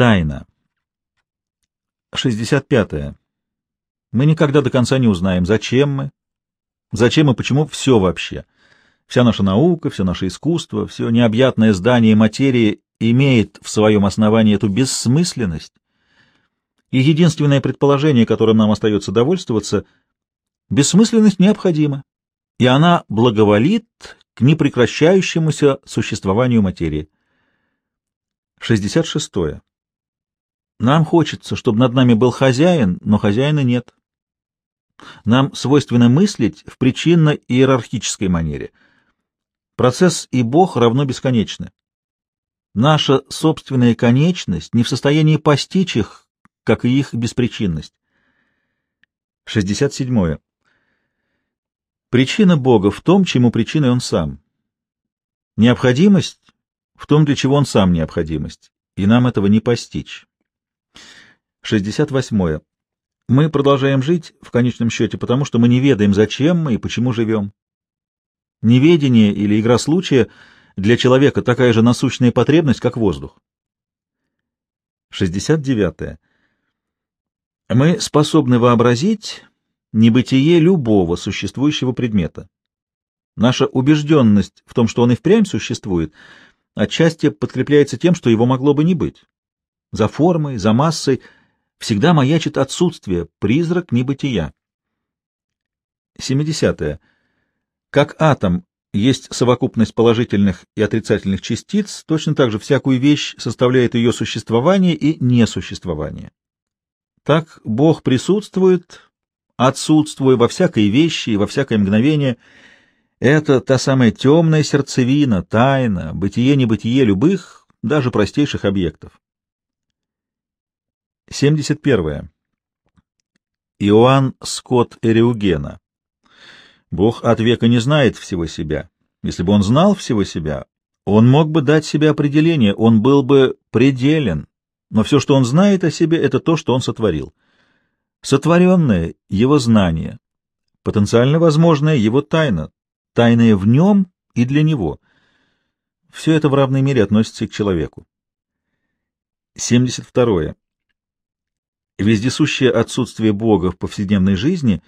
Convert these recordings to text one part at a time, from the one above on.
Тайна. 65. -е. Мы никогда до конца не узнаем, зачем мы, зачем и почему все вообще. Вся наша наука, все наше искусство, все необъятное здание материи имеет в своем основании эту бессмысленность, и единственное предположение, которым нам остается довольствоваться, бессмысленность необходима, и она благоволит к непрекращающемуся существованию материи. 66. Нам хочется, чтобы над нами был хозяин, но хозяина нет. Нам свойственно мыслить в причинно-иерархической манере. Процесс и Бог равно бесконечны. Наша собственная конечность не в состоянии постичь их, как и их беспричинность. 67. Причина Бога в том, чему причиной Он сам. Необходимость в том, для чего Он сам необходимость, и нам этого не постичь. 68. Мы продолжаем жить, в конечном счете, потому что мы не ведаем, зачем мы и почему живем. Неведение или игра случая для человека такая же насущная потребность, как воздух. 69. Мы способны вообразить небытие любого существующего предмета. Наша убежденность в том, что он и впрямь существует, отчасти подкрепляется тем, что его могло бы не быть. За формой, за массой всегда маячит отсутствие, призрак небытия. 70. -е. Как атом есть совокупность положительных и отрицательных частиц, точно так же всякую вещь составляет ее существование и несуществование. Так Бог присутствует, отсутствуя во всякой вещи и во всякое мгновение. Это та самая темная сердцевина, тайна, бытие-небытие любых, даже простейших объектов. 71. Иоанн Скотт Эриугена. Бог от века не знает всего себя. Если бы он знал всего себя, он мог бы дать себе определение, он был бы пределен, но все, что он знает о себе, это то, что он сотворил. Сотворенное — его знание, потенциально возможное — его тайна, тайная в нем и для него. Все это в равной мере относится и к человеку. 72. Вездесущее отсутствие Бога в повседневной жизни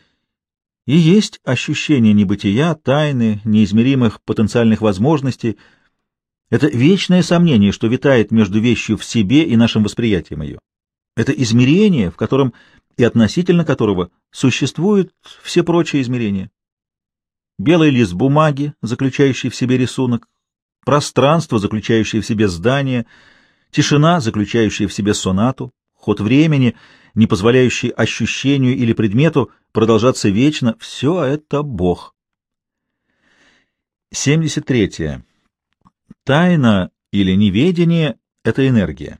и есть ощущение небытия, тайны, неизмеримых потенциальных возможностей — это вечное сомнение, что витает между вещью в себе и нашим восприятием ее. Это измерение, в котором и относительно которого существуют все прочие измерения. Белый лист бумаги, заключающий в себе рисунок, пространство, заключающее в себе здание, тишина, заключающая в себе сонату, ход времени, не позволяющий ощущению или предмету продолжаться вечно — все это Бог. 73. Тайна или неведение — это энергия.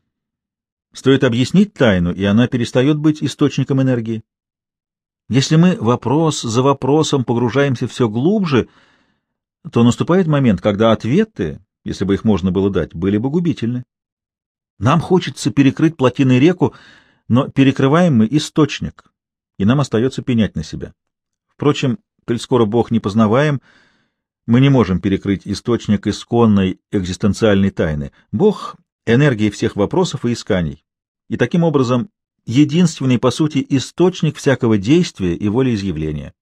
Стоит объяснить тайну, и она перестает быть источником энергии. Если мы вопрос за вопросом погружаемся все глубже, то наступает момент, когда ответы, если бы их можно было дать, были бы губительны. Нам хочется перекрыть плотиной реку, но перекрываем мы источник, и нам остается пенять на себя. Впрочем, коль скоро Бог не познаваем, — мы не можем перекрыть источник исконной экзистенциальной тайны. Бог — энергия всех вопросов и исканий. И таким образом единственный, по сути, источник всякого действия и волеизъявления.